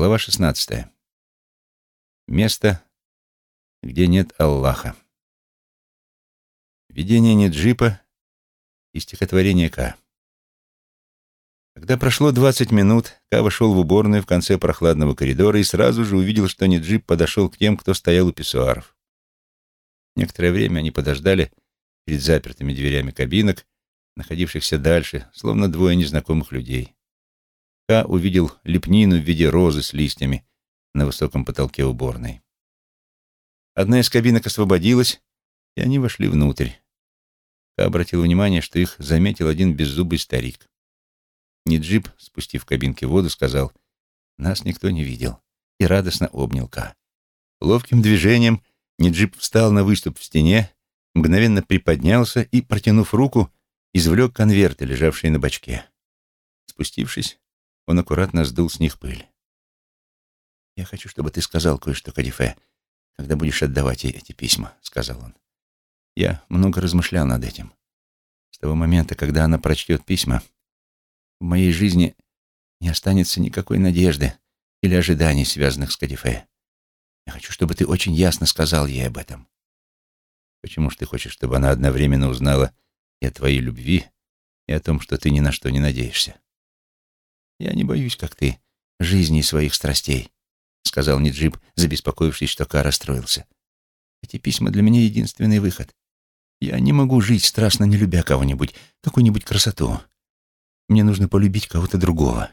Глава 16. Место, где нет Аллаха. Видение Неджипа и стихотворение К. Когда прошло 20 минут, Ка вошел в уборную в конце прохладного коридора и сразу же увидел, что Неджип подошел к тем, кто стоял у писсуаров. Некоторое время они подождали перед запертыми дверями кабинок, находившихся дальше, словно двое незнакомых людей. Ка увидел лепнину в виде розы с листьями на высоком потолке уборной. Одна из кабинок освободилась, и они вошли внутрь. Ка обратил внимание, что их заметил один беззубый старик. Ниджип, спустив в кабинке воду, сказал, «Нас никто не видел», и радостно обнял Ка. Ловким движением Ниджип встал на выступ в стене, мгновенно приподнялся и, протянув руку, извлек конверты, лежавшие на бачке. Спустившись, он аккуратно сдул с них пыль. «Я хочу, чтобы ты сказал кое-что, Кадифе, когда будешь отдавать ей эти письма», — сказал он. «Я много размышлял над этим. С того момента, когда она прочтет письма, в моей жизни не останется никакой надежды или ожиданий, связанных с Кадифе. Я хочу, чтобы ты очень ясно сказал ей об этом. Почему же ты хочешь, чтобы она одновременно узнала и о твоей любви, и о том, что ты ни на что не надеешься?» «Я не боюсь, как ты, жизни и своих страстей», — сказал Ниджип, забеспокоившись, что Ка расстроился. «Эти письма для меня единственный выход. Я не могу жить, страстно не любя кого-нибудь, какую-нибудь красоту. Мне нужно полюбить кого-то другого.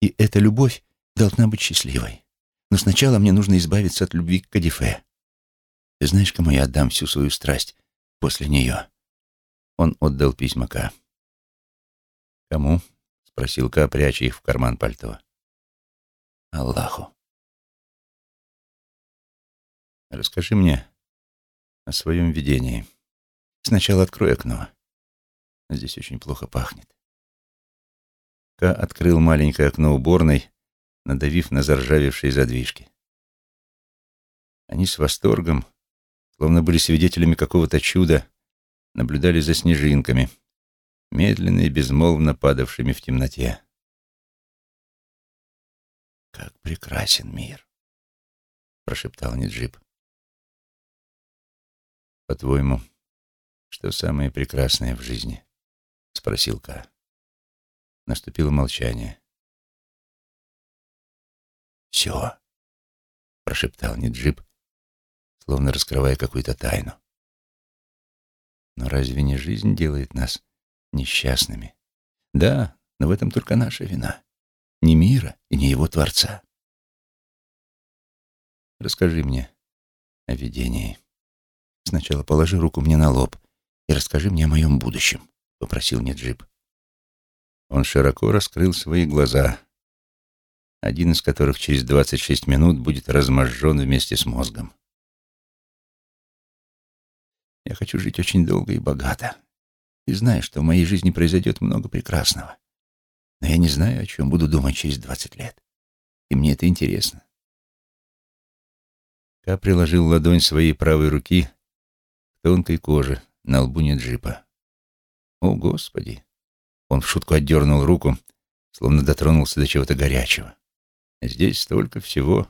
И эта любовь должна быть счастливой. Но сначала мне нужно избавиться от любви к Кадифе. Ты знаешь, кому я отдам всю свою страсть после нее?» Он отдал письма Ка. «Кому?» — спросил Ка, пряча их в карман пальто. «Аллаху». «Расскажи мне о своем видении. Сначала открой окно. Здесь очень плохо пахнет». Ка открыл маленькое окно уборной, надавив на заржавевшие задвижки. Они с восторгом, словно были свидетелями какого-то чуда, наблюдали за снежинками — медленно и безмолвно падавшими в темноте. «Как прекрасен мир!» — прошептал Ниджип. «По-твоему, что самое прекрасное в жизни?» — спросил Ка. Наступило молчание. «Все», — прошептал Ниджип, словно раскрывая какую-то тайну. «Но разве не жизнь делает нас несчастными. Да, но в этом только наша вина. Не мира и не его Творца. Расскажи мне о видении. Сначала положи руку мне на лоб и расскажи мне о моем будущем, — попросил Неджип. Он широко раскрыл свои глаза, один из которых через двадцать шесть минут будет разможжен вместе с мозгом. Я хочу жить очень долго и богато, и знаю, что в моей жизни произойдет много прекрасного. Но я не знаю, о чем буду думать через двадцать лет. И мне это интересно. Ка приложил ладонь своей правой руки к тонкой коже на лбу Неджипа. О, Господи! Он в шутку отдернул руку, словно дотронулся до чего-то горячего. Здесь столько всего.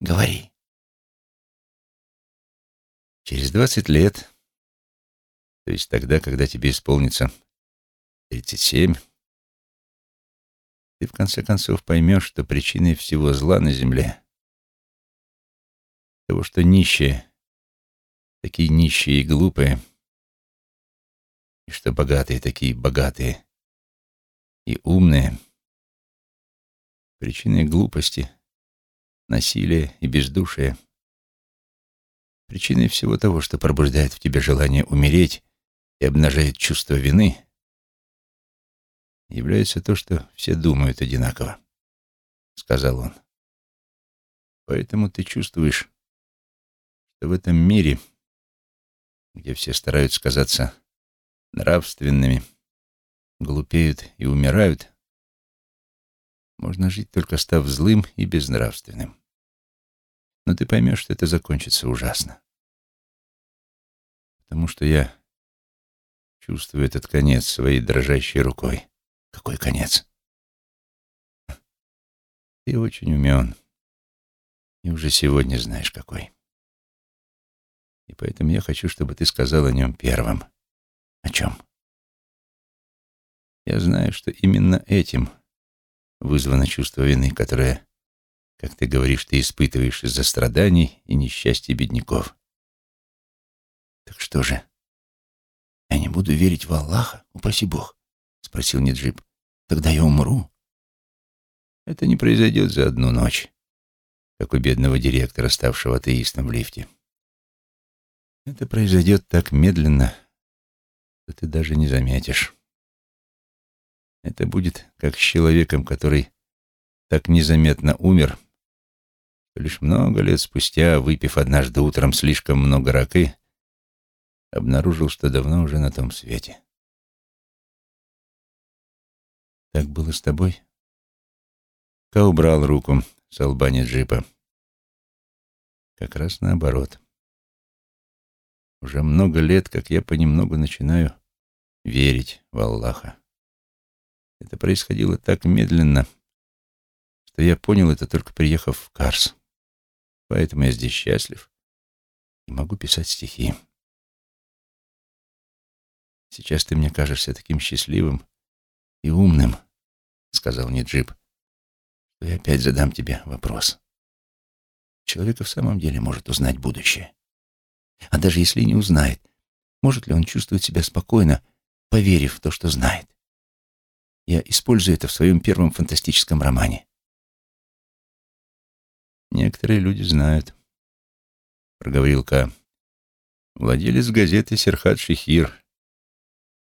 Говори. Через двадцать лет то есть тогда, когда тебе исполнится 37, ты в конце концов поймешь, что причиной всего зла на земле, того, что нищие, такие нищие и глупые, и что богатые такие богатые и умные, причиной глупости, насилия и бездушия, причиной всего того, что пробуждает в тебе желание умереть и обнажает чувство вины, является то, что все думают одинаково, — сказал он. Поэтому ты чувствуешь, что в этом мире, где все стараются казаться нравственными, глупеют и умирают, можно жить только став злым и безнравственным. Но ты поймешь, что это закончится ужасно. Потому что я Чувствую этот конец своей дрожащей рукой. Какой конец? Ты очень умен. И уже сегодня знаешь, какой. И поэтому я хочу, чтобы ты сказал о нем первым. О чем? Я знаю, что именно этим вызвано чувство вины, которое, как ты говоришь, ты испытываешь из-за страданий и несчастья бедняков. Так что же, я не буду верить в Аллаха, упаси Бог, спросил Неджип. Тогда я умру. Это не произойдет за одну ночь, как у бедного директора, ставшего атеистом в лифте. Это произойдет так медленно, что ты даже не заметишь. Это будет как с человеком, который так незаметно умер, лишь много лет спустя, выпив однажды утром слишком много ракы, обнаружил, что давно уже на том свете. Так было с тобой? Ка убрал руку с албани джипа. Как раз наоборот. Уже много лет, как я понемногу начинаю верить в Аллаха. Это происходило так медленно, что я понял это только приехав в Карс. Поэтому я здесь счастлив и могу писать стихи. Сейчас ты мне кажешься таким счастливым и умным, — сказал мне Джип, — что я опять задам тебе вопрос. Человек в самом деле может узнать будущее. А даже если не узнает, может ли он чувствовать себя спокойно, поверив в то, что знает? Я использую это в своем первом фантастическом романе. Некоторые люди знают, — проговорил Ка. Владелец газеты Серхат Шихир,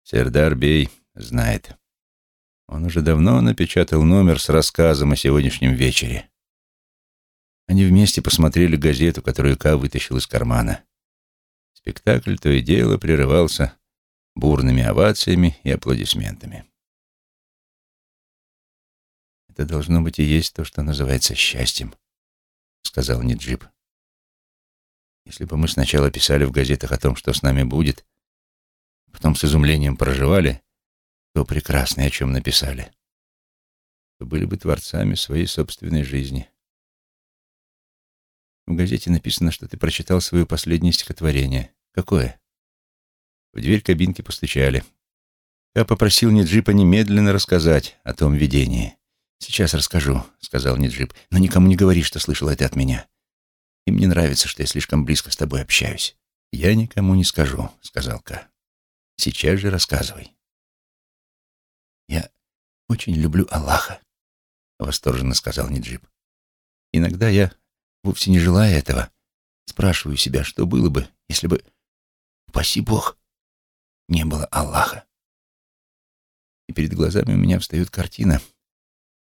Сердар Бей, знает. Он уже давно напечатал номер с рассказом о сегодняшнем вечере. Они вместе посмотрели газету, которую Ка вытащил из кармана. Спектакль то и дело прерывался бурными овациями и аплодисментами. «Это должно быть и есть то, что называется счастьем», — сказал Ниджип. «Если бы мы сначала писали в газетах о том, что с нами будет, потом с изумлением проживали, то прекрасно, о чем написали, то были бы творцами своей собственной жизни». В газете написано, что ты прочитал свое последнее стихотворение. Какое? В дверь кабинки постучали. Я попросил Ниджипа немедленно рассказать о том видении. «Сейчас расскажу», — сказал Ниджип, — «но никому не говори, что слышал это от меня. Им не нравится, что я слишком близко с тобой общаюсь». «Я никому не скажу», — сказал Ка. «Сейчас же рассказывай». «Я очень люблю Аллаха», — восторженно сказал Ниджип. «Иногда я вовсе не желая этого, спрашиваю себя, что было бы, если бы, упаси Бог, не было Аллаха. И перед глазами у меня встает картина,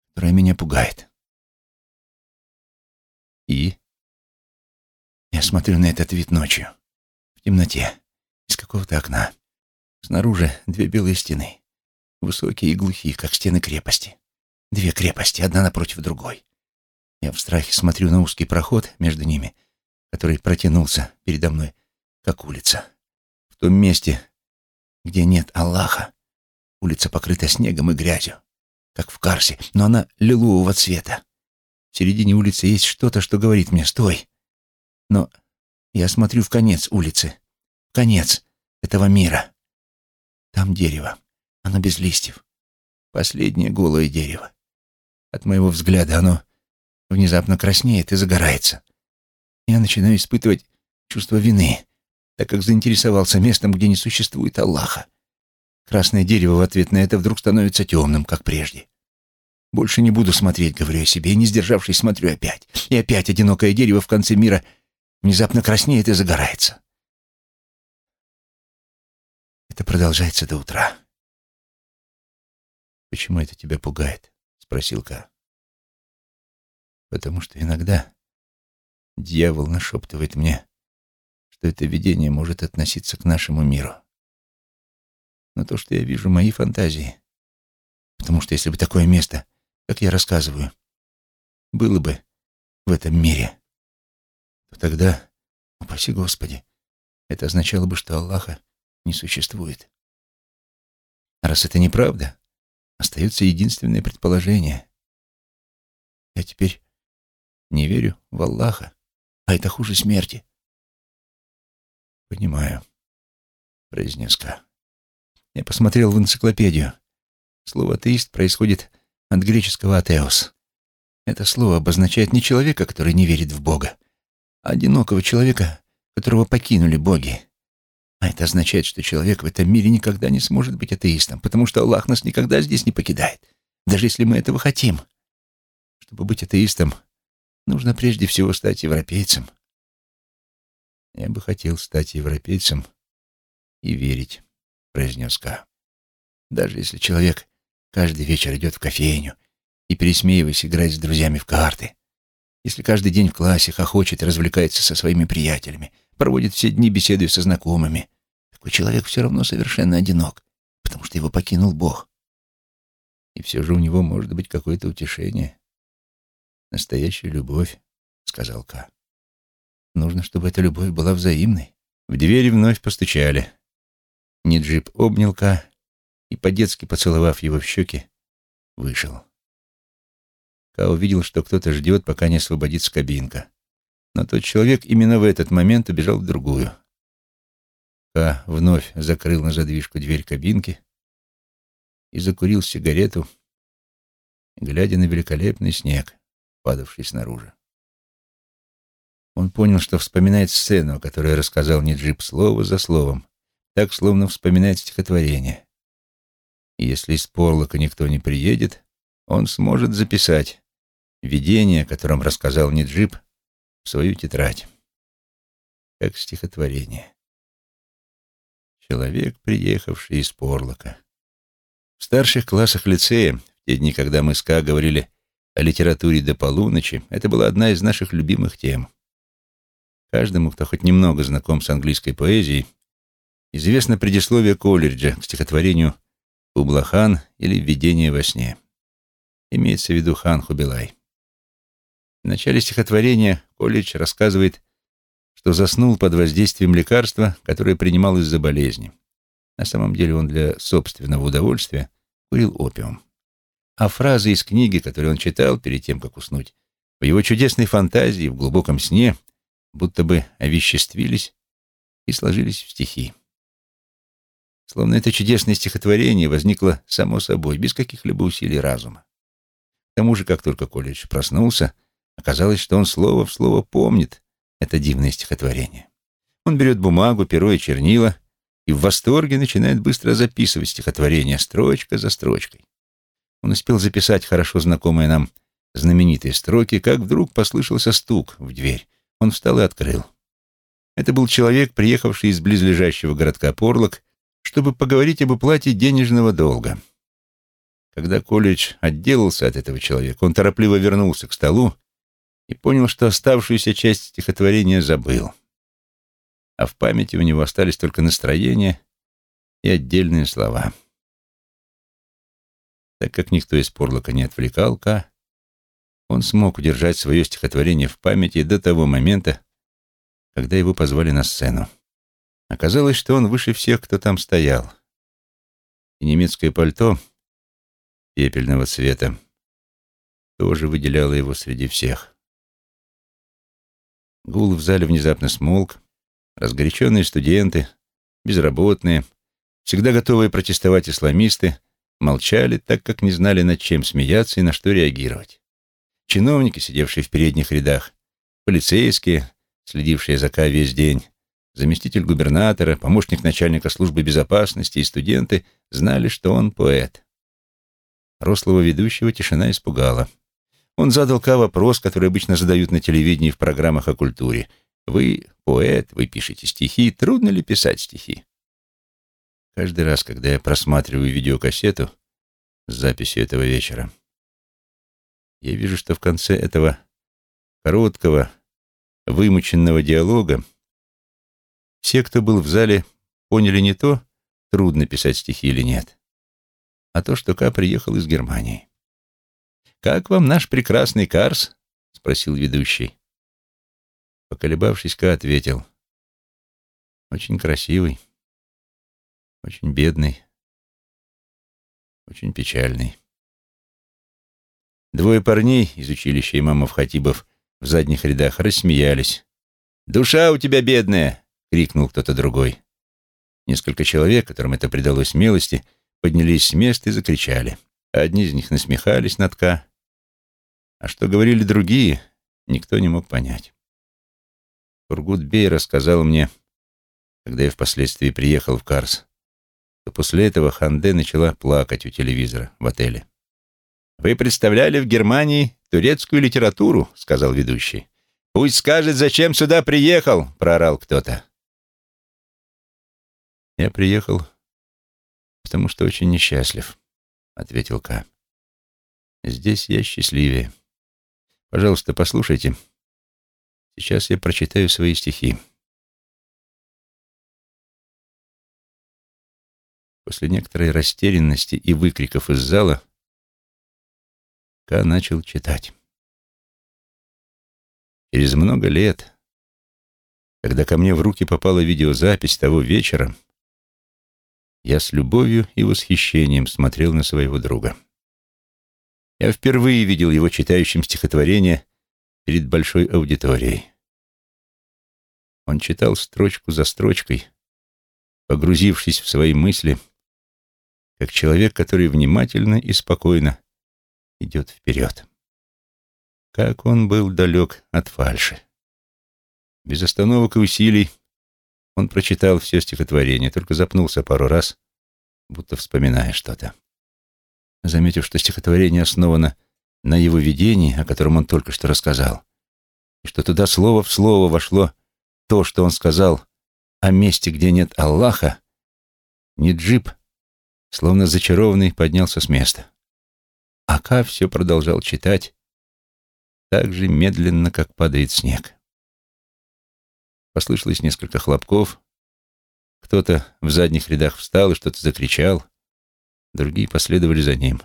которая меня пугает. И я смотрю на этот вид ночью, в темноте, из какого-то окна. Снаружи две белые стены, высокие и глухие, как стены крепости. Две крепости, одна напротив другой. Я в страхе смотрю на узкий проход между ними, который протянулся передо мной, как улица. В том месте, где нет Аллаха, улица покрыта снегом и грязью, как в Карсе, но она лилового цвета. В середине улицы есть что-то, что говорит мне «стой». Но я смотрю в конец улицы, в конец этого мира. Там дерево, оно без листьев. Последнее голое дерево. От моего взгляда оно внезапно краснеет и загорается. Я начинаю испытывать чувство вины, так как заинтересовался местом, где не существует Аллаха. Красное дерево в ответ на это вдруг становится темным, как прежде. Больше не буду смотреть, говорю я себе, и не сдержавшись, смотрю опять. И опять одинокое дерево в конце мира внезапно краснеет и загорается. Это продолжается до утра. «Почему это тебя пугает?» — спросил Ка потому что иногда дьявол нашептывает мне, что это видение может относиться к нашему миру. Но то, что я вижу, мои фантазии. Потому что если бы такое место, как я рассказываю, было бы в этом мире, то тогда, упаси Господи, это означало бы, что Аллаха не существует. Раз это неправда, остается единственное предположение — Я теперь не верю в Аллаха, а это хуже смерти. Понимаю, произнес Ка. Я посмотрел в энциклопедию. Слово «атеист» происходит от греческого «атеос». Это слово обозначает не человека, который не верит в Бога, а одинокого человека, которого покинули боги. А это означает, что человек в этом мире никогда не сможет быть атеистом, потому что Аллах нас никогда здесь не покидает, даже если мы этого хотим. Чтобы быть атеистом, нужно прежде всего стать европейцем. Я бы хотел стать европейцем и верить, произнес Ка. Даже если человек каждый вечер идет в кофейню и, пересмеиваясь, играет с друзьями в карты, если каждый день в классе хохочет и развлекается со своими приятелями, проводит все дни беседуя со знакомыми, такой человек все равно совершенно одинок, потому что его покинул Бог. И все же у него может быть какое-то утешение. Настоящая любовь, — сказал Ка. Нужно, чтобы эта любовь была взаимной. В двери вновь постучали. Ниджип обнял Ка и, по-детски поцеловав его в щеки, вышел. Ка увидел, что кто-то ждет, пока не освободится кабинка. Но тот человек именно в этот момент убежал в другую. Ка вновь закрыл на задвижку дверь кабинки и закурил сигарету, глядя на великолепный снег, падавший снаружи. Он понял, что вспоминает сцену, о которой рассказал Ниджип слово за словом, так, словно вспоминает стихотворение. И если из Порлока никто не приедет, он сможет записать видение, о котором рассказал Ниджип, в свою тетрадь, как стихотворение. Человек, приехавший из Порлока. В старших классах лицея, в те дни, когда мы с Ка говорили о литературе до полуночи, это была одна из наших любимых тем. Каждому, кто хоть немного знаком с английской поэзией, известно предисловие Колледжа к стихотворению «Ублахан» или «Введение во сне». Имеется в виду хан Хубилай. В начале стихотворения Колледж рассказывает, что заснул под воздействием лекарства, которое принимал из-за болезни. На самом деле он для собственного удовольствия курил опиум. А фразы из книги, которые он читал перед тем, как уснуть, в его чудесной фантазии, в глубоком сне — будто бы овеществились и сложились в стихи. Словно это чудесное стихотворение возникло само собой, без каких-либо усилий разума. К тому же, как только Колледж проснулся, оказалось, что он слово в слово помнит это дивное стихотворение. Он берет бумагу, перо и чернила и в восторге начинает быстро записывать стихотворение строчка за строчкой. Он успел записать хорошо знакомые нам знаменитые строки, как вдруг послышался стук в дверь, он встал и открыл. Это был человек, приехавший из близлежащего городка Порлок, чтобы поговорить об уплате денежного долга. Когда колледж отделался от этого человека, он торопливо вернулся к столу и понял, что оставшуюся часть стихотворения забыл. А в памяти у него остались только настроение и отдельные слова. Так как никто из Порлока не отвлекал Ка, он смог удержать свое стихотворение в памяти до того момента, когда его позвали на сцену. Оказалось, что он выше всех, кто там стоял. И немецкое пальто пепельного цвета тоже выделяло его среди всех. Гул в зале внезапно смолк. Разгоряченные студенты, безработные, всегда готовые протестовать исламисты, молчали, так как не знали, над чем смеяться и на что реагировать чиновники, сидевшие в передних рядах, полицейские, следившие за Ка весь день, заместитель губернатора, помощник начальника службы безопасности и студенты знали, что он поэт. Рослого ведущего тишина испугала. Он задал Ка вопрос, который обычно задают на телевидении в программах о культуре. «Вы поэт, вы пишете стихи. Трудно ли писать стихи?» Каждый раз, когда я просматриваю видеокассету с записью этого вечера, я вижу, что в конце этого короткого, вымученного диалога все, кто был в зале, поняли не то, трудно писать стихи или нет, а то, что Ка приехал из Германии. «Как вам наш прекрасный Карс?» — спросил ведущий. Поколебавшись, Ка ответил. «Очень красивый, очень бедный, очень печальный». Двое парней из училища имамов Хатибов в задних рядах рассмеялись. «Душа у тебя бедная!» — крикнул кто-то другой. Несколько человек, которым это придалось смелости, поднялись с места и закричали. Одни из них насмехались над Ка, а что говорили другие, никто не мог понять. Тургут-бей рассказал мне, когда я впоследствии приехал в Карс, то после этого Ханде начала плакать у телевизора в отеле. «Вы представляли в Германии турецкую литературу», — сказал ведущий. «Пусть скажет, зачем сюда приехал», — проорал кто-то. «Я приехал, потому что очень несчастлив», — ответил Ка. «Здесь я счастливее. Пожалуйста, послушайте. Сейчас я прочитаю свои стихи». После некоторой растерянности и выкриков из зала Ка начал читать. Через много лет, когда ко мне в руки попала видеозапись того вечера, я с любовью и восхищением смотрел на своего друга. Я впервые видел его читающим стихотворение перед большой аудиторией. Он читал строчку за строчкой, погрузившись в свои мысли, как человек, который внимательно и спокойно идет вперед. Как он был далек от фальши. Без остановок и усилий он прочитал все стихотворение, только запнулся пару раз, будто вспоминая что-то. Заметив, что стихотворение основано на его видении, о котором он только что рассказал, и что туда слово в слово вошло то, что он сказал о месте, где нет Аллаха, Ниджип, словно зачарованный, поднялся с места. Ака все продолжал читать, так же медленно, как падает снег. Послышалось несколько хлопков. Кто-то в задних рядах встал и что-то закричал. Другие последовали за ним.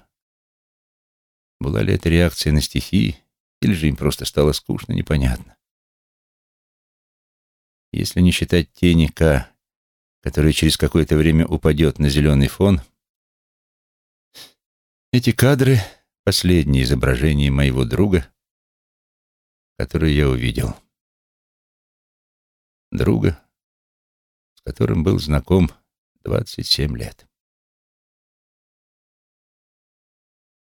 Была ли это реакция на стихи, или же им просто стало скучно, непонятно. Если не считать тени К, которая через какое-то время упадет на зеленый фон, эти кадры — последние изображения моего друга, которые я увидел друга, с которым был знаком 27 лет.